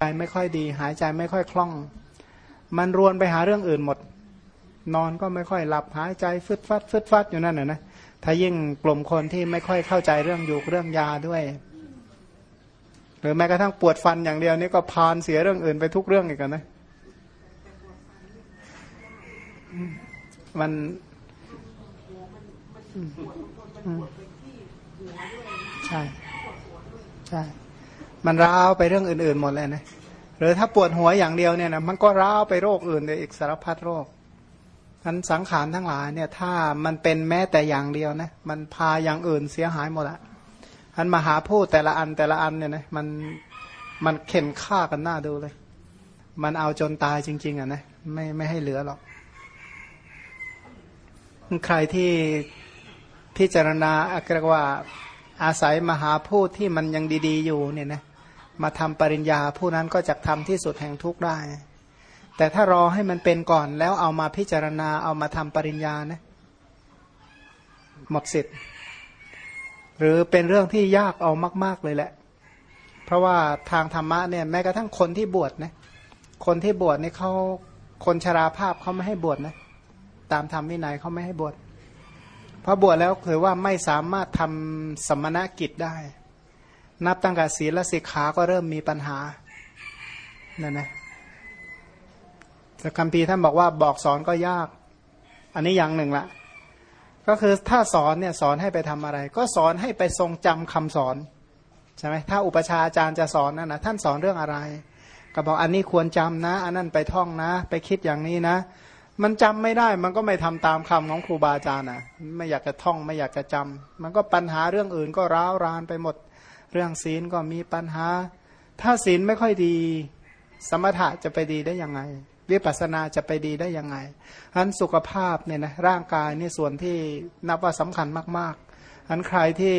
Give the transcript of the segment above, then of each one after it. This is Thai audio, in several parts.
ใจไม่ค่อยดี หายใจไม่ค่อยคล่อง มันรวนไปหาเรื่องอื่นหมด นอนก็ไม่ค่อยหลับหายใจฟึดฟัดฟึดฟัดอยู่นั่นน่ะนะถ้ายิ่งกลุ่มคนที่ไม่ค่อยเข้าใจเรื่องยุกเรื่องยาด้วย หรือแม้กระทั่งปวดฟันอย่างเดียวนี่ก็พานเสียเรื่องอื่นไปทุกเรื่องอีกนะมันใช่ ใช่ มันร้าวไปเรื่องอื่นๆหมดเลยนะหรือถ้าปวดหัวอย่างเดียวเนี่ยนะมันก็ร้าวไปโรคอื่นเลยอีกสารพัดโรคทั้นสังขารทั้งหลายเนี่ยถ้ามันเป็นแม้แต่อย่างเดียวนะมันพาอย่างอื่นเสียหายหมดละท่านมหาพูดแต่ละอันแต่ละอันเนี่ยนะมันมันเข็นฆ่ากันหน้าดูเลย มันเอาจนตายจริง ๆอะนะไม่ไม่ให้เหลือหรอก ใครที่พิจารณาเรียกว่าอาศัยมหาพูดที่มันยังดี ๆ อยู่เนี่ยนะ มาทำปริญญา ผู้นั้นก็จะทำที่สุดแห่งทุกข์ได้ แต่ถ้ารอให้มันเป็นก่อนแล้วเอามาพิจารณาเอามาทำปริญญานะหมดสิทธิ์ หรือเป็นเรื่องที่ยากเอามาก ๆเลยแหละ เพราะว่าทางธรรมะเนี่ยแม้กระทั่งคนที่บวชนะคนที่บวชนี่เขาคนชราภาพเขาไม่ให้บวชนะตามธรรมวินัยเขาไม่ให้บวชพอบวชแล้วคือว่าไม่สามารถทำสมณกิจได้ นับตั้งแต่ศีลและสิกขาก็เริ่มมีปัญหานั่นนะแต่คำพีท่านบอกว่าบอกสอนก็ยาก อันนี้อย่างหนึ่งละก็คือถ้าสอนเนี่ยสอนให้ไปทำอะไร ก็สอนให้ไปทรงจำคำสอนใช่ไหมถ้าอุปชาอาจารย์จะสอนนั่นนะท่านสอนเรื่องอะไร ก็บอกอันนี้ควรจำนะ อันนั้นไปท่องนะ ไปคิดอย่างนี้นะ มันจำไม่ได้มันก็ไม่ทำตามคำของครูบาอาจารย์นะไม่อยากจะท่องไม่อยากจะจำมันก็ปัญหาเรื่องอื่นก็ร้าวรานไปหมด เรื่องศีลก็มีปัญหา ถ้าศีลไม่ค่อยดี สมถะจะไปดีได้ยังไง วิปัสสนาจะไปดีได้ยังไงอันสุขภาพเนี่ยนะร่างกายนี่ส่วนที่นับว่าสำคัญมากๆอันใครที่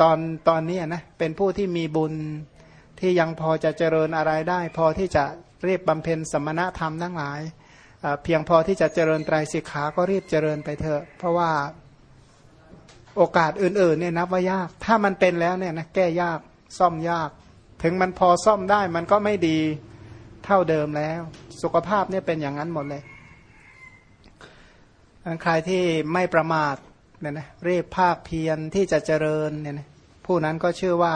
ตอนตอนนี้นะเป็นผู้ที่มีบุญที่ยังพอจะเจริญอะไรได้ พอที่จะเรียบบำเพ็ญสมณธรรมทั้งหลาย เพียงพอที่จะเจริญไตรสิกขาก็รีบเจริญไปเถอะ เพราะว่า โอกาสอื่นๆเนี่ยนับว่ายาก ถ้ามันเป็นแล้วเนี่ยนะแก้ยากซ่อมยาก ถึงมันพอซ่อมได้มันก็ไม่ดีเท่าเดิมแล้ว สุขภาพเนี่ยเป็นอย่างนั้นหมดเลยใครที่ไม่ประมาทเนี่ยนะรีบภาคเพียรที่จะเจริญเนี่ยนะผู้นั้นก็ชื่อว่า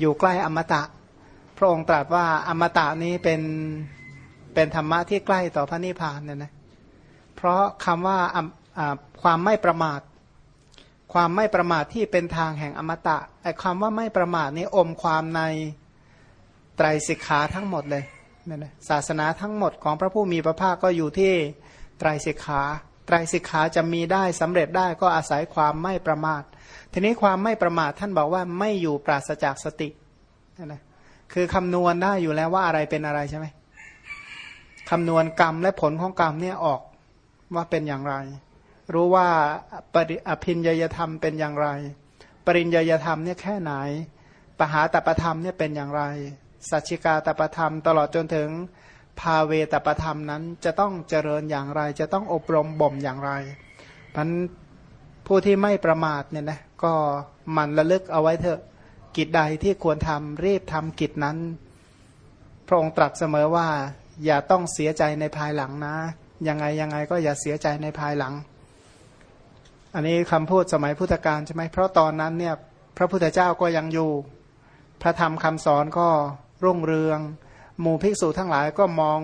อยู่ใกล้อมตะ พระองค์ตรัสว่าอมตะนี้เป็นเป็นธรรมะที่ใกล้ต่อพระนิพพานเนี่ยนะเพราะคำว่าความไม่ประมาท ความไม่ประมาทที่เป็นทางแห่งอมตะไอ้คำว่าไม่ประมาทนี้อมความในไตรสิกขาทั้งหมดเลยนี่นะศาสนาทั้งหมดของพระผู้มีพระภาคก็อยู่ที่ไตรสิกขา ไตรสิกขาจะมีได้สำเร็จได้ก็อาศัยความไม่ประมาท ทีนี้ความไม่ประมาทท่านบอกว่าไม่อยู่ปราศจากสตินะคือคำนวณได้อยู่แล้วว่าอะไรเป็นอะไรใช่ไหมคำนวณกรรมและผลของกรรมเนี่ยออกว่าเป็นอย่างไร รู้ว่าปริอภินยยธรรมเป็นอย่างไร ปริญญยธรรมเนี่ยแค่ไหน ปหาตประธรรมเนี่ยเป็นอย่างไร สัจจิกาตประธรรม ตลอดจนถึงภาเวตประธรรมนั้นจะต้องเจริญอย่างไร จะต้องอบรมบ่มอย่างไรพันผู้ที่ไม่ประมาทเนี่ยนะก็มันระลึกเอาไว้เถอะกิจใดที่ควรทำรีบทำกิจนั้น พระองค์ตรัสเสมอว่า อย่าต้องเสียใจในภายหลังนะ ยังไงยังไงก็อย่าเสียใจในภายหลัง อันนี้คำพูดสมัยพุทธกาลใช่ไหมเพราะตอนนั้นเนี่ยพระพุทธเจ้าก็ยังอยู่ พระธรรมคำสอนก็รุ่งเรือง หมู่ภิกษุทั้งหลายก็มอง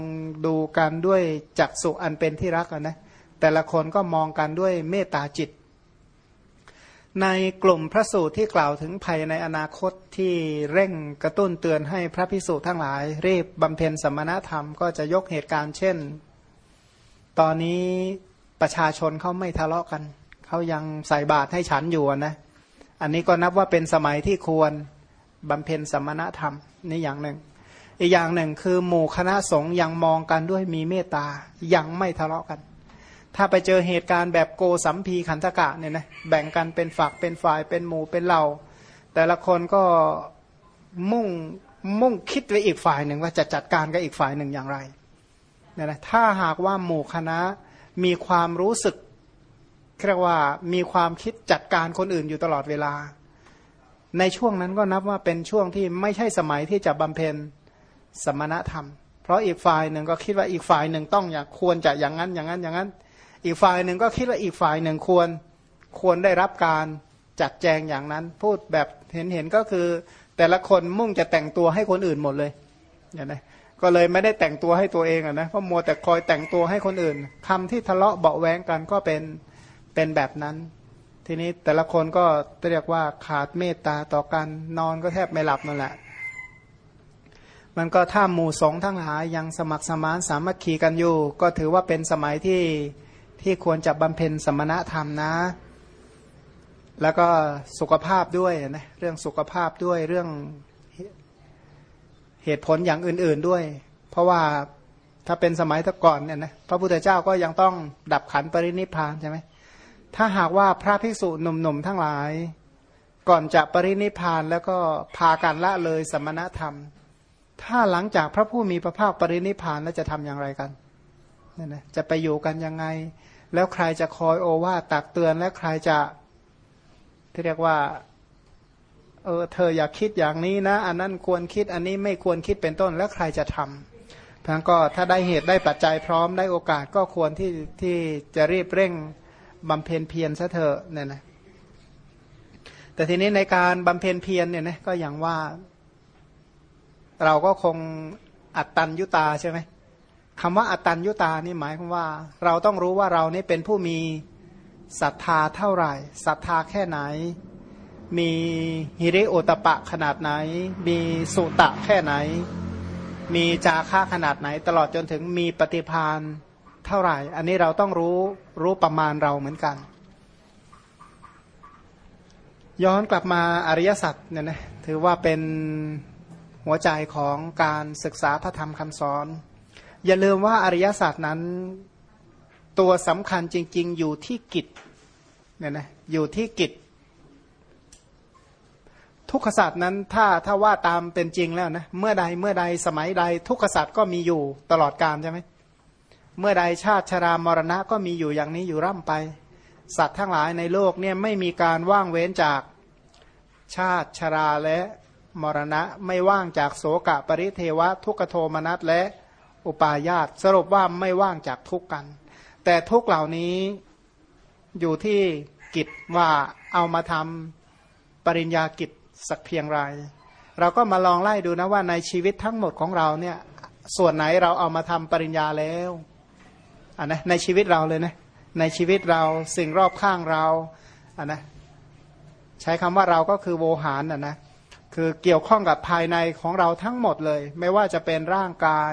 ดูกันด้วยจักสุอันเป็นที่รักนะแต่ละคนก็มองกันด้วยเมตตาจิต ในกลุ่มพระสูตรที่กล่าวถึงภัยในอนาคตที่เร่งกระตุ้นเตือนให้พระพิสุทั้งหลาย รีบบำเพ็ญสมณธรรมก็จะยกเหตุการณ์เช่น ตอนนี้ประชาชนเขาไม่ทะเลาะกัน เขายังใส่บาตรให้ฉันอยู่นะ อันนี้ก็นับว่าเป็นสมัยที่ควรบำเพ็ญสมณธรรมนี่อย่างหนึ่ง อีกอย่างหนึ่งคือหมู่คณะสงฆ์ยังมองกันด้วยมีเมตตายังไม่ทะเลาะกัน ถ้าไปเจอเหตุการณ์แบบโกสัมพีขันธกะเนี่ยนะแบ่งกันเป็นฝักเป็นฝ่ายเป็นหมู่เป็นเหล่า แต่ละคนก็มุ่งมุ่งคิดไว้อีกฝ่ายหนึ่งว่าจะจัดการกับอีกฝ่ายหนึ่งอย่างไรเนี่ยนะถ้าหากว่าหมู่คณะมีความรู้สึก เรียกว่ามีความคิดจัดการคนอื่นอยู่ตลอดเวลา ในช่วงนั้นก็นับว่าเป็นช่วงที่ไม่ใช่สมัยที่จะบำเพ็ญสมณธรรม เพราะอีกฝ่ายหนึ่งก็คิดว่าอีกฝ่ายหนึ่งต้องอยางควรจะอย่างนั้นอย่างนั้นอย่างนั้น อีกฝ่ายหนึ่งก็คิดว่าอีกฝ่ายหนึ่งควรควรได้รับการจัดแจงอย่างนั้น พูดแบบเห็นเห็นก็คือแต่ละคนมุ่งจะแต่งตัวให้คนอื่นหมดเลยเนี่ยนะก็เลยไม่ได้แต่งตัวให้ตัวเองอะนะเพราะมัวแต่คอยแต่งตัวให้คนอื่นคำที่ทะเลาะเบาแวงกันก็เป็น เป็นแบบนั้น ทีนี้แต่ละคนก็เรียกว่าขาดเมตตาต่อกันนอนก็แทบไม่หลับนั่นแหละ มันก็ถ้าหมู่สงทั้งหลายยังสมัครสมานสามัคคีกันอยู่ ก็ถือว่าเป็นสมัยที่ที่ควรจะบำเพ็ญสมณธรรมนะ แล้วก็สุขภาพด้วยนะเรื่องสุขภาพด้วยเรื่องเหตุผลอย่างอื่น ๆด้วย เพราะว่าถ้าเป็นสมัยตะก่อนเนี่ยนะพระพุทธเจ้าก็ยังต้องดับขันปรินิพานใช่ไหม ถ้าหากว่าพระภิกษุหนุ่มๆทั้งหลาย ก่อนจะปรินิพานแล้วก็พากันละเลยสมณธรรม ถ้าหลังจากพระผู้มีพระภาคปรินิพานแล้วจะทำอย่างไรกันนี่นะจะไปอยู่กันยังไง แล้วใครจะคอยโอวาตักเตือนและใครจะที่เรียกว่าเออเธออยากคิดอย่างนี้นะ อันนั้นควรคิดอันนี้ไม่ควรคิดเป็นต้นแล้วใครจะทำพังก็ถ้าได้เหตุได้ปัจจัยพร้อมได้โอกาสก็ควรที่ที่จะรีบเร่ง บำเพ็ญเพียรซะเถอะเนี่ยนะแต่ทีนี้ในการบำเพ็ญเพียรเนี่ยนะก็อย่างว่า เราก็คงอัตตัญยุตาใช่ไหมคำว่าอัตตัญยุตานี่หมายความว่า เราต้องรู้ว่าเรานี่เป็นผู้มีศรัทธาเท่าไหร่ศรัทธาแค่ไหน มีฮิริโอตปะขนาดไหน มีสุตะแค่ไหน มีจาค่าขนาดไหน ตลอดจนถึงมีปฏิพาน เท่าไหร่ อันนี้เราต้องรู้รู้ประมาณเราเหมือนกัน ย้อนกลับมาอริยสัจเนี่ยนะถือว่าเป็นหัวใจของการศึกษาพระธรรมคำสอน อย่าลืมว่าอริยสัจนั้นตัวสำคัญจริง ๆ อยู่ที่กิจเนี่ยนะอยู่ที่กิจ ทุกขศาสตร์นั้นถ้าถ้าว่าตามเป็นจริงแล้วนะเมื่อใดเมื่อใดสมัยใด ทุกขศาสตร์ก็มีอยู่ตลอดกาลใช่ไหม เมื่อใดชาติชรามรณะก็มีอยู่อย่างนี้อยู่ร่ำไป สัตว์ทั้งหลายในโลกเนี่ยไม่มีการว่างเว้นจากชาติชราและมรณะไม่ว่างจากโสกะปริเทวะ ทุกขโทมนัสและอุปาญาตสรุปว่าไม่ว่างจากทุกกัน แต่ทุกเหล่านี้อยู่ที่กิจว่าเอามาทำปริญญากิจสักเพียงไรเราก็มาลองไล่ดูนะว่าในชีวิตทั้งหมดของเราเนี่ยส่วนไหนเราเอามาทำปริญญาแล้ว อะนะในชีวิตเราเลยนะในชีวิตเราสิ่งรอบข้างเราอะนะใช้คำว่าเราก็คือโวหารอะนะคือเกี่ยวข้องกับภายในของเราทั้งหมดเลย ไม่ว่าจะเป็นร่างกาย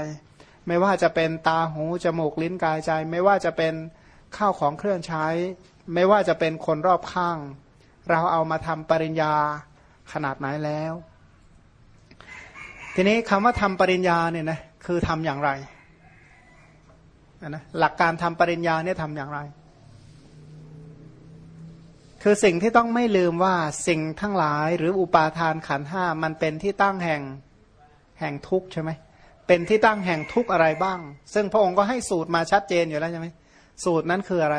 ไม่ว่าจะเป็นตาหูจมูกลิ้นกายใจ ไม่ว่าจะเป็นข้าวของเครื่องใช้ ไม่ว่าจะเป็นคนรอบข้าง เราเอามาทำปริญญาขนาดไหนแล้ว ทีนี้คำว่าทำปริญญาเนี่ยนะคือทำอย่างไร นะหลักการทำปริญญาเนี่ยทำอย่างไร คือสิ่งที่ต้องไม่ลืมว่าสิ่งทั้งหลายหรืออุปาทานขันห้ามันเป็นที่ตั้งแห่งแห่งทุกข์ใช่ไหมเป็นที่ตั้งแห่งทุกข์อะไรบ้าง ซึ่งพระองค์ก็ให้สูตรมาชัดเจนอยู่แล้วใช่ไหมสูตรนั้นคืออะไร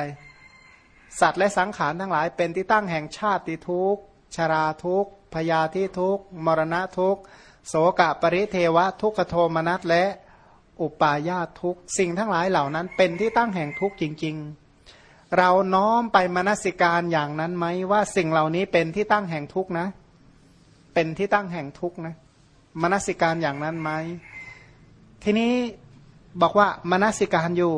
สัตว์และสังขารทั้งหลาย เป็นที่ตั้งแห่งชาติทุกข์ชราทุกข์พยาธิทุกมรณะทุกโสกะปริเทวะ ทุกขโทมนัสและ อุปาญาตทุกสิ่งทั้งหลายเหล่านั้น เป็นที่ตั้งแห่งทุกข์จริง ๆ เราน้อมไปมนสิการอย่างนั้นไหมว่าสิ่งเหล่านี้เป็นที่ตั้งแห่งทุกข์นะ เป็นที่ตั้งแห่งทุกข์นะมนสิการอย่างนั้นไหมทีนี้บอกว่ามนสิการอยู่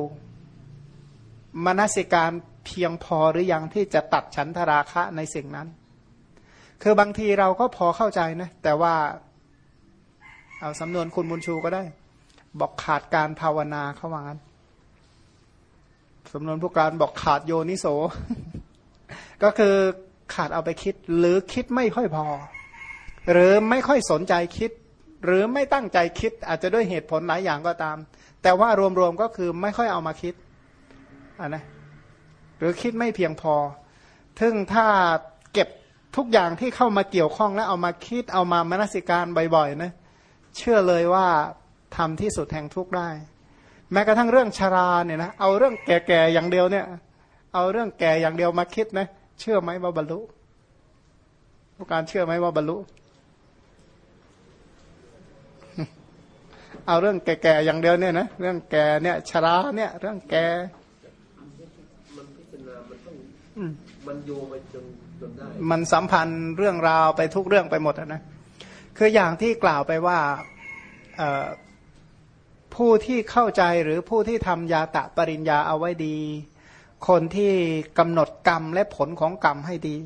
มนสิการเพียงพอหรือยังที่จะตัดฉันทราคะในสิ่งนั้น คือบางทีเราก็พอเข้าใจนะ แต่ว่า เอาสำนวนคุณบุญชูก็ได้ บอกขาดการภาวนาเข้ามางั้นสำนวนผู้การบอกขาดโยนิโส ก็คือขาดเอาไปคิด หรือคิดไม่ค่อยพอ หรือไม่ค่อยสนใจคิด หรือไม่ตั้งใจคิด อาจจะด้วยเหตุผลหลายอย่างก็ตาม แต่ว่ารวมๆก็คือไม่ค่อยเอามาคิดอ่านะหรือคิดไม่เพียงพอซึ่งถ้าเก็บทุกอย่างที่เข้ามาเกี่ยวข้องแล้วเอามาคิดเอามามนสิการบ่อยๆนะ เชื่อเลยว่า ทำที่สุดแห่งทุกได้ แม้กระทั่งเรื่องชาราเนี่ยนะเอาเรื่องแก่ๆอย่างเดียวเนี่ย เอาเรื่องแก่อย่างเดียวมาคิดนะเชื่อไหมว่าบรรลุผู้การเชื่อไหมว่าบรรลุเอาเรื่องแก่ๆอย่างเดียวเนี่ยนะเรื่องแก่เนี่ยชราเนี่ย เรื่องแก่มันพิจารณามันต้องมันโยงไปจนจนได้ มันสัมพันธ์เรื่องราวไปทุกเรื่องไปหมดนะคืออย่างที่กล่าวไปว่าเอ่อ ผู้ที่เข้าใจหรือผู้ที่ทำยาตะปริญญาเอาไว้ดี คนที่กำหนดกรรมและผลของกรรมให้ดี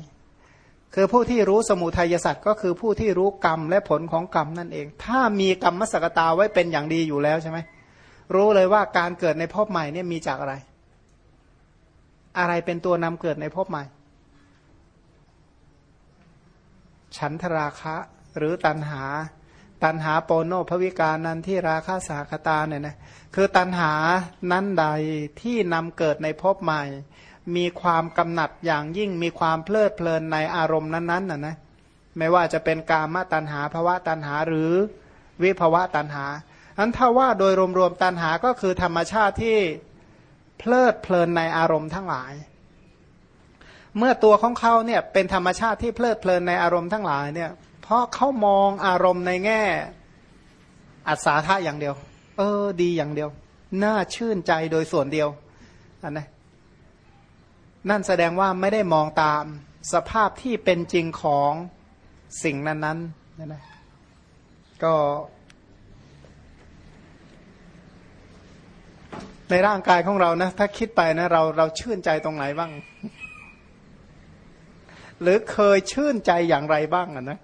คือผู้ที่รู้สมุทัยสัตว์ก็คือผู้ที่รู้กรรมและผลของกรรมนั่นเอง ถ้ามีกรรมมสกตาไว้เป็นอย่างดีอยู่แล้วใช่ไหมรู้เลยว่าการเกิดในภพใหม่เนี่ยมีจากอะไร อะไรเป็นตัวนำเกิดในภพใหม่ ฉันทราคะหรือตันหา ตันหาโปโนภวิการนั้นที่ราคาสาคตาเนี่ยนะคือตันหานั้นใดที่นำเกิดในภพใหม่ มีความกำหนัดอย่างยิ่งมีความเพลิดเพลินในอารมณ์นั้นๆน่ะนะไม่ว่าจะเป็นกามตันหาภวะตันหาหรือวิภวะตันหาอันถ้าว่าโดยรวมๆตันหาก็คือธรรมชาติที่เพลิดเพลินในอารมณ์ทั้งหลาย เมื่อตัวของเขาเนี่ยเป็นธรรมชาติที่เพลิดเพลินในอารมณ์ทั้งหลายเนี่ย เพราะเขามองอารมณ์ในแง่อัศาธาอย่างเดียว เออ ดีอย่างเดียว น่าชื่นใจโดยส่วนเดียวอันนะนั่นแสดงว่าไม่ได้มองตามสภาพที่เป็นจริงของสิ่งนั้นๆนั่นนะก็ในร่างกายของเรานะ ถ้าคิดไปนะ เราเราชื่นใจตรงไหนบ้าง หรือเคยชื่นใจอย่างไรบ้างอะนะ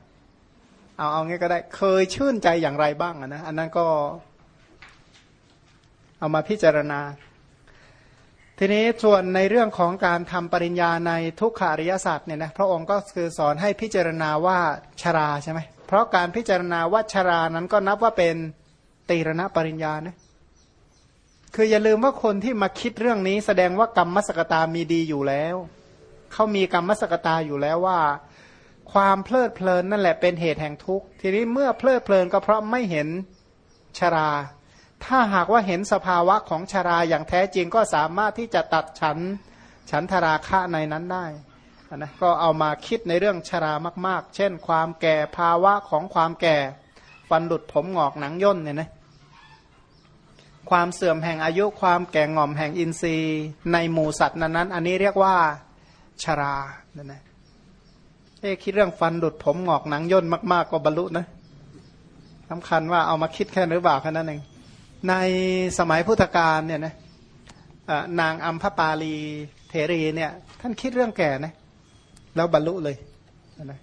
เอาเอางี้ก็ได้ เคยชื่นใจอย่างไรบ้างนะอันนั้นก็เอามาพิจารณา ทีนี้ส่วนในเรื่องของการทำปริญญาในทุกขาริยศาสตร์เนี่ยนะพระองค์ก็คือสอนให้พิจารณาว่าชราใช่ไหมเพราะการพิจารณาว่าชรานั้นก็นับว่าเป็นตีรณปริญญานะคืออย่าลืมว่าคนที่มาคิดเรื่องนี้ แสดงว่ากรรมมสกตามีดีอยู่แล้วเขามีกรรมมสกตาอยู่แล้วว่า ความเพลิดเพลินนั่นแหละเป็นเหตุแห่งทุกข์ ทีนี้เมื่อเพลิดเพลินก็เพราะไม่เห็นชรา ถ้าหากว่าเห็นสภาวะของชราอย่างแท้จริงก็สามารถที่จะตัดฉันฉันทราคะในนั้นได้นะก็เอามาคิดในเรื่องชรามาก ๆ เช่น ความแก่ภาวะของความแก่ ฟันหลุดผมหงอกหนังย่นเนี่ยนะความเสื่อมแห่งอายุความแก่ง่อมแห่งอินทรีย์ในหมู่สัตว์นั้นๆ อันนี้เรียกว่าชราเนี่ยนะ เอ๊คิดเรื่องฟันดุดผมงอกหนังย่นมากๆก็บรรลุนะสำคัญว่าเอามาคิดแค่หรือเปล่าแค่นั้นเองในสมัยพุทธกาลเนี่ยนะนางอัมพปาลีเทรีเนี่ย ท่านคิดเรื่องแก่นะแล้วบรรลุเลยนะ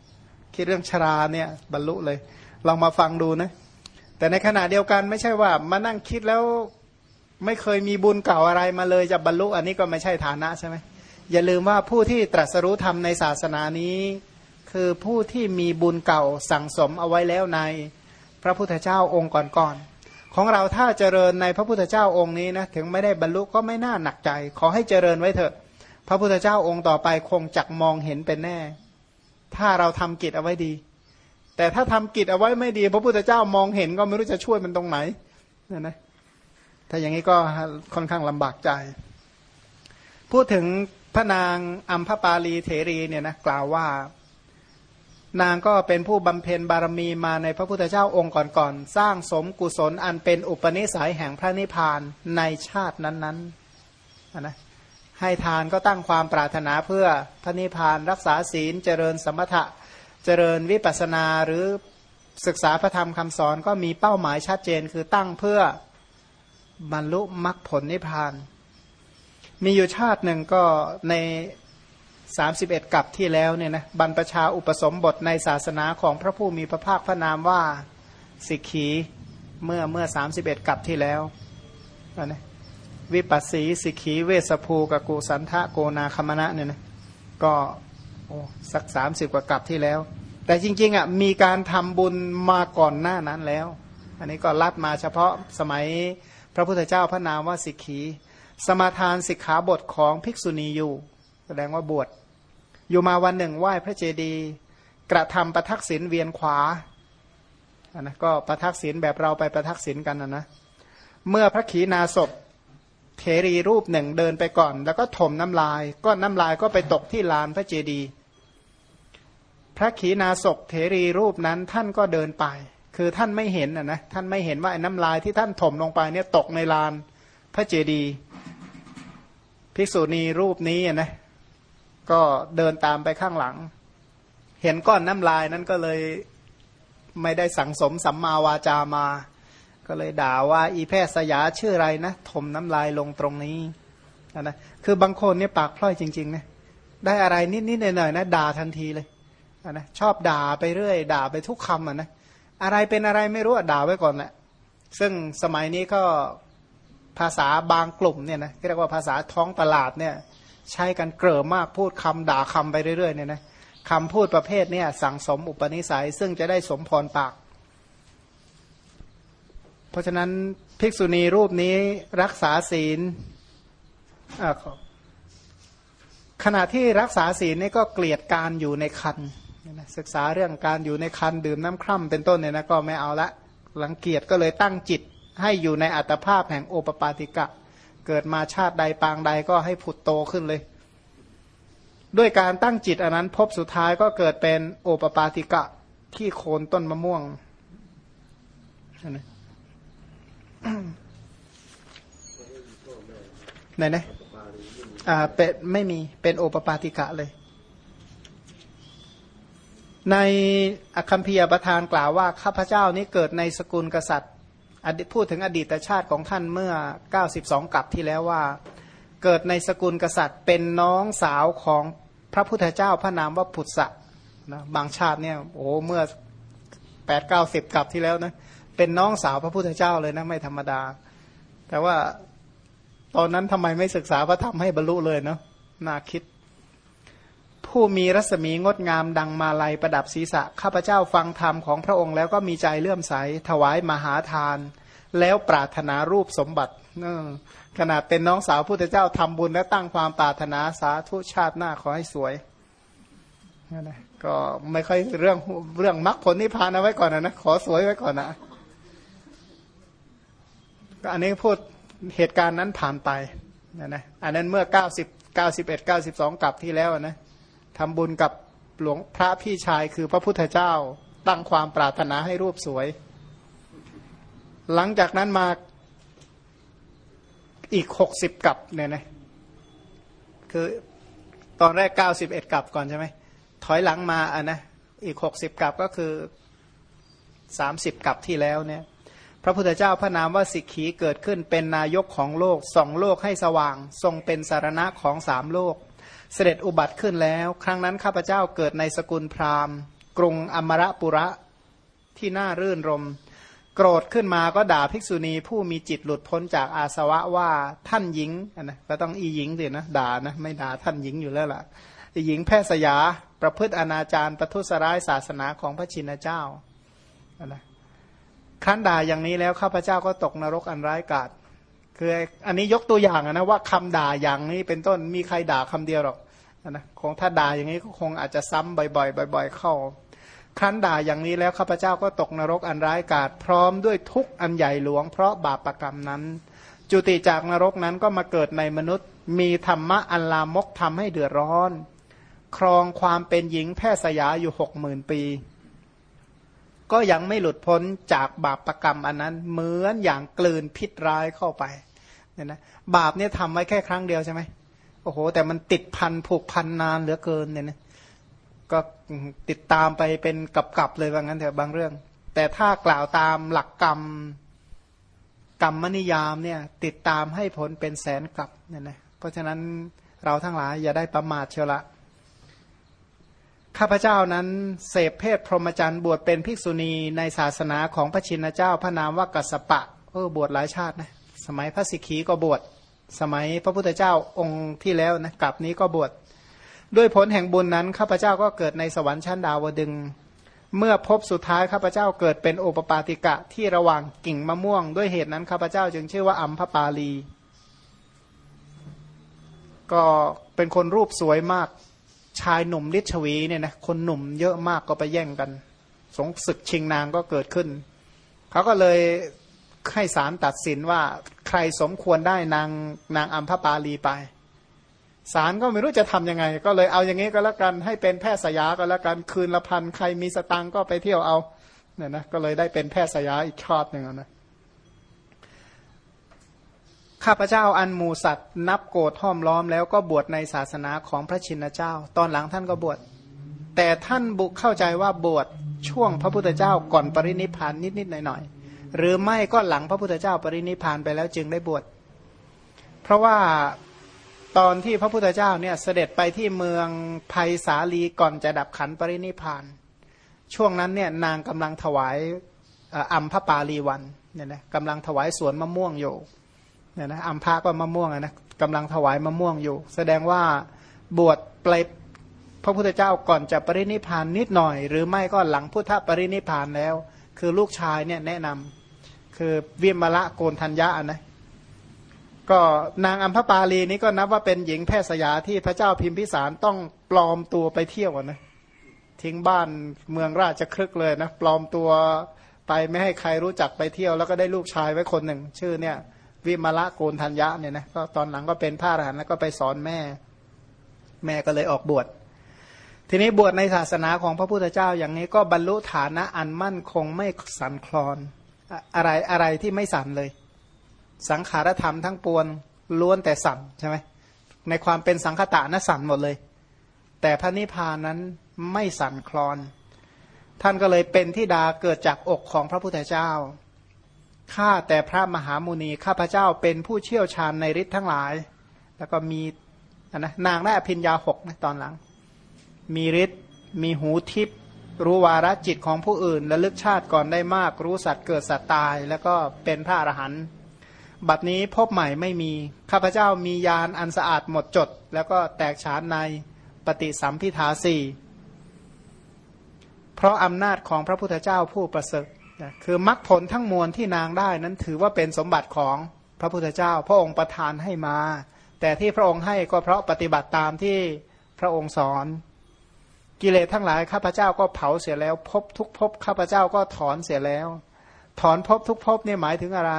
คิดเรื่องชราเนี่ยบรรลุเลย ลองมาฟังดูนะแต่ในขณะเดียวกันไม่ใช่ว่ามานั่งคิดแล้วไม่เคยมีบุญเก่าอะไรมาเลยจะบรรลุอันนี้ก็ไม่ใช่ฐานะใช่ไหมอย่าลืมว่าผู้ที่ตรัสรู้ธรรมในศาสนานี้ คือผู้ที่มีบุญเก่าสั่งสมเอาไว้แล้วในพระพุทธเจ้าองค์ก่อนๆของเราถ้าเจริญในพระพุทธเจ้าองค์นี้นะถึงไม่ได้บรรลุก็ไม่น่าหนักใจ ขอให้เจริญไว้เถอะ พระพุทธเจ้าองค์ต่อไปคงจักมองเห็นเป็นแน่ ถ้าเราทำกิจเอาไว้ดี แต่ถ้าทำกิจเอาไว้ไม่ดี พระพุทธเจ้ามองเห็นก็ไม่รู้จะช่วยมันตรงไหนเนี่ยนะถ้าอย่างนี้ก็ค่อนข้างลำบากใจ พูดถึงพระนางอัมพปาลีเถรีเนี่ยนะกล่าวว่า นางก็เป็นผู้บำเพ็ญบารมีมาในพระพุทธเจ้าองค์ก่อนๆ สร้างสมกุศลอันเป็นอุปนิสัยแห่งพระนิพพานในชาตินั้นๆนะให้ทานก็ตั้งความปรารถนาเพื่อพระนิพพานรักษาศีลเจริญสมถะเจริญวิปัสนาหรือศึกษาพระธรรมคำสอนก็มีเป้าหมายชัดเจนคือตั้งเพื่อบรรลุมรรคผลนิพพาน มีอยู่ชาติหนึ่งก็ใน สามสิบเอ็ดกับที่แล้วเนี่ยนะบรรพชาอุปสมบทในศาสนาของพระผู้มีพระภาคพระนามว่าสิกขีเมื่อเมื่อสามสิบเอ็ดกับที่แล้วนะวิปัสสีสิกขีเวสภูกกุสันทะโกนาคมณะเนี่ยนะก็โอ้สักสามสิบกว่ากับที่แล้ว แต่จริงๆอะมีการทำบุญมาก่อนหน้านั้นแล้ว อันนี้ก็รับมาเฉพาะสมัยพระพุทธเจ้าพระนามว่าสิกขี สมาทานสิกขาบทของภิกษุณีอยู่ แสดงว่าบวช อยู่มาวันหนึ่งไหว้พระเจดีย์กระทำประทักษิณเวียนขวาอันนะก็ประทักษิณแบบเราไปประทักษิณกันนะนะเมื่อพระขีณาสพเทรีรูปหนึ่งเดินไปก่อน แล้วก็ถมน้ำลายก็น้ำลายก็ไปตกที่ลานพระเจดีย์พระขีณาสพเทรีรูปนั้นท่านก็เดินไป คือท่านไม่เห็นอะนะท่านไม่เห็นว่าไอ้น้ำลายที่ท่านถมลงไปเนี่ยตกในลานพระเจดีย์ภิกษุณีรูปนี้อะนะ ก็เดินตามไปข้างหลัง เห็นก้อนน้ำลายนั้นก็เลยไม่ได้สังสมสัมมาวาจามา ก็เลยด่าว่าอีแพทย์สยาชื่ออะไรนะถมน้ำลายลงตรงนี้นะคือบางคนเนี่ยปากพล่อยจริงๆนะได้อะไรนิดๆหน่อยๆนะด่าทันทีเลยนะชอบด่าไปเรื่อย ด่าไปทุกคำอะนะอะไรเป็นอะไรไม่รู้ด่าไว้ก่อนแหละซึ่งสมัยนี้ก็ภาษาบางกลุ่มเนี่ยนะเรียกว่าภาษาท้องตลาดเนี่ย ใช้กันเกล่อมากพูดคำด่าคำไปเรื่อยๆเนี่ยนะคำพูดประเภทเนี่ยสั่งสมอุปนิสัย ซึ่งจะได้สมพรปาก เพราะฉะนั้นภิกษุณีรูปนี้รักษาศีลขณะที่รักษาศีลนี่ก็เกลียดการอยู่ในคันศึกษาเรื่องการอยู่ในคันดื่มน้ำคร่ำเป็นต้นเนี่ยนะก็ไม่เอาละหลังเกียจก็เลยตั้งจิตให้อยู่ในอัตภาพแห่งโอปปาติกะเเกิดมาชาติใดปางใดก็ให้ผุดโตขึ้นเลย ด้วยการตั้งจิตอันนั้นพบสุดท้ายก็เกิดเป็นโอปปาติกะที่โคนต้นมะม่วงไหนไหนอ่าเป็นไม่มีเป็นโอปปาติกะเลย ในอคัมภีร์ประธานกล่าวว่า ข้าพเจ้านี้เกิดในสกุลกษัตริย์ พูดถึงอดีตชาติของท่านเมื่อ 92 กับที่แล้วว่า เกิดในสกุลกษัตริย์เป็นน้องสาวของพระพุทธเจ้าพระนามว่าพุทธะนะบางชาติเนี่ยโอ้เมื่อ 8 9 0กับที่แล้วนะเป็นน้องสาวพระพุทธเจ้าเลยนะไม่ธรรมดา แต่ว่าตอนนั้นทำไมไม่ศึกษาพระธรรมให้บรรลุเลยเนาะน่าคิด ผู้มีรัศมีงดงามดังมาลัยประดับศีรษะ ข้าพเจ้าฟังธรรมของพระองค์แล้วก็มีใจเลื่อมใส ถวายมหาทาน แล้วปรารถนารูปสมบัติขนาดเป็นน้องสาวพุทธเจ้าทำบุญและตั้งความปรารถนาสาธุชาติหน้าขอให้สวยนะก็ไม่ค่อยเรื่องเรื่องมรรคผลนิพพานเอาไว้ก่อนนะนะขอสวยไว้ก่อนนะก็อันนี้พูดเหตุการณ์นั้นผ่านไปนะนะอันนั้นเมื่อเก้าสิบเก้าสิบเอ็ดเก้าสิบสองกลับที่แล้วนะ ทำบุญกับหลวงพระพี่ชายคือพระพุทธเจ้าตั้งความปรารถนาให้รูปสวย หลังจากนั้นมาอีกหกสิบกับเนี่ยนะคือตอนแรกเก้าสิบเอ็ดกับก่อนใช่ไหมถอยหลังมาอะนะอีกหกสิบกับก็คือสามสิบกับที่แล้วเนี่ย พระพุทธเจ้าพระนามว่าสิกขีเกิดขึ้นเป็นนายกของโลกสองโลกให้สว่าง ทรงเป็นสารณะของสามโลก เสด็จอุบัติขึ้นแล้ว ครั้งนั้นข้าพเจ้าเกิดในสกุลพราหมณ์ กรุงอมรปุระที่น่ารื่นรม โกรธขึ้นมาก็ด่าภิกษุณีผู้มีจิตหลุดพ้นจากอาสวะว่าท่านหญิงนะก็ต้องอีหญิงสินะด่านะไม่ด่าท่านหญิงอยู่แล้วล่ะหญิงแพทย์สยาประพฤติอนาจารประทุษร้ายศาสนาของพระชินเจ้านะขั้นด่าอย่างนี้แล้วข้าพเจ้าก็ตกนรกอันร้ายกาจ คืออันนี้ยกตัวอย่างนะว่าคำด่าอย่างนี้เป็นต้นมีใครด่าคำเดียวหรอกนะคงถ้าด่าอย่างนี้ก็คงอาจจะซ้ำบ่อยๆบ่อย ๆ เข้า ครั้นด่าอย่างนี้แล้วข้าพเจ้าก็ตกนรกอันร้ายกาจพร้อมด้วยทุกอันใหญ่หลวง เพราะบาปรกรรมนั้น จุติจากนรกนั้นก็มาเกิดในมนุษย์ มีธรรมะอันลามกทำให้เดือดร้อน ครองความเป็นหญิงแพทย์สยาอยู่หกหมื่นปี ก็ยังไม่หลุดพ้นจากบาปรกรรมอันนั้นเหมือนอย่างกลืนพิษร้ายเข้าไป เนี่ยนะบาปเนี่ยทำไว้แค่ครั้งเดียวใช่ไหมโอ้โห แต่มันติดพันผูกพันนานเหลือเกินเนี่ยนะก็ติดตามไปเป็นกับๆเลยว่างั้นเถอะบางเรื่อง แต่ถ้ากล่าวตามหลักกรรมกรรมมนิยามเนี่ยติดตามให้ผลเป็นแสนกับเนี่ยนะเพราะฉะนั้นเราทั้งหลายอย่าได้ประมาทเชียวละข้าพเจ้านั้นเสพเพศพรหมจรรย์บวชเป็นภิกษุณีในศาสนาของพระชินเจ้าพระนามว่ากัสปะเออบวชหลายชาตินะ สมัยพระสิกขีก็บวช สมัยพระพุทธเจ้าองค์ที่แล้วนะกลับนี้ก็บวช ด้วยผลแห่งบุญนั้นข้าพเจ้าก็เกิดในสวรรค์ชั้นดาวดึง เมื่อพบสุดท้ายข้าพเจ้าเกิดเป็นโอปปาติกะที่ระหว่างกิ่งมะม่วง ด้วยเหตุนั้นข้าพเจ้าจึงชื่อว่าอัมพปาลี ก็เป็นคนรูปสวยมาก ชายหนุ่มลิชวีเนี่ยนะคนหนุ่มเยอะมากก็ไปแย่งกัน สงศึกชิงนางก็เกิดขึ้นเขาก็เลย ให้ศาลตัดสินว่าใครสมควรได้นางนางอัมพปาลีไปศาลก็ไม่รู้จะทํำยังไง ก็เลยเอาอย่างนี้ก็แล้วกันให้เป็นแพทย์สยาก็แล้วกันคืนละพันใครมีสตังก็ไปเที่ยวเอาเนี่ยนะก็เลยได้เป็นแพทย์สยาอีกชาติหนึ่งนะข้าพเจ้าอันมูสัตว์นับโกรธห้อมล้อมแล้วก็บวชในศาสนาของพระชินเจ้า ตอนหลังท่านก็บวชแต่ท่านบุกเข้าใจว่าบวชช่วงพระพุทธเจ้าก่อนปรินิพานนิดๆหน่อยๆ หรือไม่ก็หลังพระพุทธเจ้าปรินิพานไปแล้วจึงได้บวช เพราะว่าตอนที่พระพุทธเจ้าเนี่ยเสด็จไปที่เมืองภัยสาลีก่อนจะดับขันปรินิพาน ช่วงนั้นเนี่ยนางกำลังถวายอัมพปาลีวันเนี่ยนะกำลังถวายสวนมะม่วงอยู่เนี่ยนะอัมพาก็มะม่วงนะกำลังถวายมะม่วงอยู่ แสดงว่าบวชไปพระพุทธเจ้าก่อนจะปรินิพานนิดหน่อย หรือไม่ก็หลังพุทธปรินิพานแล้ว คือลูกชายเนี่ยแนะนำ คือวิมละโกนทัญญานะก็นางอัมพปาลีนี้ก็นับว่าเป็นหญิงแพทย์สยาที่พระเจ้าพิมพิสารต้องปลอมตัวไปเที่ยวนะทิ้งบ้านเมืองราชครึกเลยนะปลอมตัวไปไม่ให้ใครรู้จักไปเที่ยว แล้วก็ได้ลูกชายไว้คนหนึ่ง ชื่อเนี่ย วิมละโกนทัญญะเนี่ยนะก็ตอนหลังก็เป็นพระอรหันต์แล้วก็ไปสอนแม่ แม่ก็เลยออกบวชทีนี้บวชในศาสนาของพระพุทธเจ้าอย่างนี้ก็บรรลุฐานะอันมั่นคงไม่สั่นคลอน อะไรอะไรที่ไม่สั่นเลย สังขารธรรมทั้งปวงล้วนแต่สั่นใช่ไหมในความเป็นสังคตะนะสั่นหมดเลย แต่พระนิพพานนั้นไม่สั่นคลอน ท่านก็เลยเป็นที่ดาเกิดจากอกของพระพุทธเจ้าข้าแต่พระมหามุนีข้าพระเจ้าเป็นผู้เชี่ยวชาญในฤทธิ์ทั้งหลาย แล้วก็มีนะนางได้อภิญญาหกนะตอนหลัง มีฤทธิ์มีหูทิพย์ รู้วาระจิตของผู้อื่นและลึกชาติก่อนได้มาก รู้สัตว์เกิดสัตว์ตาย แล้วก็เป็นพระอรหันต์บัดนี้พบใหม่ไม่มี ข้าพเจ้ามียานอันสะอาดหมดจด แล้วก็แตกฉานในปฏิสัมพิทาสี่เพราะอำนาจของพระพุทธเจ้าผู้ประเสริฐคือมรรคผลทั้งมวลที่นางได้นั้นถือว่าเป็นสมบัติของพระพุทธเจ้า พระองค์ประทานให้มา แต่ที่พระองค์ให้ก็เพราะปฏิบัติตามที่พระองค์สอน กิเลสทั้งหลายข้าพเจ้าก็เผาเสียแล้ว พบทุกพบข้าพเจ้าก็ถอนเสียแล้ว ถอนพบทุกพบนี่หมายถึงอะไร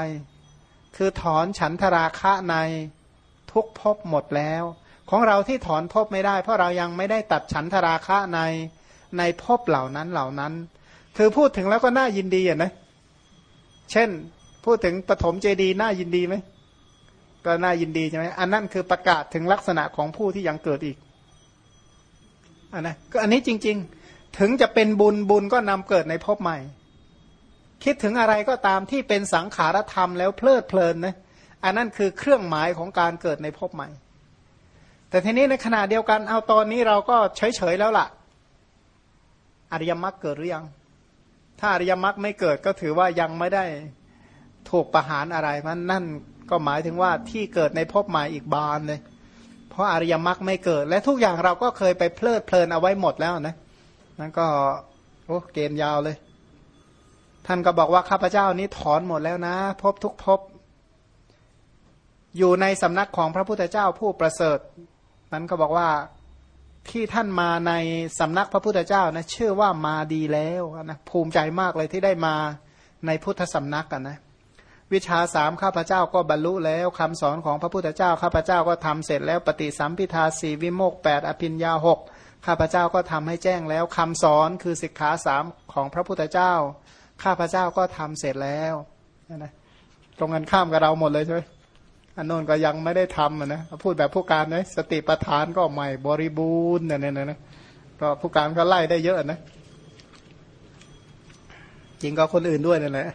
คือถอนฉันทราคะในทุกภพหมดแล้ว ของเราที่ถอนภพไม่ได้ เพราะเรายังไม่ได้ตัดฉันทราคะในในภพเหล่านั้นเหล่านั้น คือพูดถึงแล้วก็น่ายินดีอะนะเช่น พูดถึงปฐมเจดีน่ายินดีไหมก็น่ายินดีใช่ไหมอันนั้นคือประกาศถึงลักษณะของผู้ที่ยังเกิดอีก อันนะก็อันนี้จริง ๆ ถึงจะเป็นบุญบุญก็นำเกิดในภพใหม่ คิดถึงอะไรก็ตามที่เป็นสังขารธรรมแล้วเพลิดเพลินนะอันนั้นคือเครื่องหมายของการเกิดในภพใหม่ แต่ทีนี้ในขณะเดียวกันเอาตอนนี้เราก็เฉยๆแล้วล่ะ อริยมรรคเกิดหรือยัง ถ้าอริยมรรคไม่เกิดก็ถือว่ายังไม่ได้ถูกประหารอะไรมันนั่นก็หมายถึงว่าที่เกิดในภพใหม่อีกบานเลย เพราะอริยมรรคไม่เกิด และทุกอย่างเราก็เคยไปเพลิดเพลินเอาไว้หมดแล้วนะนั่นก็โอ้เกณฑ์ยาวเลย ท่านก็บอกว่าข้าพเจ้านี้ถอนหมดแล้วนะ พบทุกพบ อยู่ในสำนักของพระพุทธเจ้าผู้ประเสริฐนั้นก็บอกว่าที่ท่านมาในสำนักพระพุทธเจ้านะชื่อว่ามาดีแล้วนะภูมิใจมากเลยที่ได้มาในพุทธสำนักกันนะ วิชาสามข้าพเจ้าก็บรรลุแล้วคำสอนของพระพุทธเจ้าข้าพเจ้าก็ทำเสร็จแล้วปฏิสัมพิทาสีวิโมกแปดอภินยาหกข้าพเจ้าก็ทำให้แจ้งแล้วคำสอนคือสิกขาสามของพระพุทธเจ้า ข้าพเจ้าก็ทำเสร็จแล้วนะตรงกันข้ามกับเราหมดเลยใช่ไหมอันนู้นก็ยังไม่ได้ทำนะพูดแบบผู้การนะสติปัฏฐานก็ใหม่บริบูรณ์เนี่ยนะนะก็ผู้การก็ไล่ได้เยอะนะจริงก็คนอื่นด้วยนั่นแหละ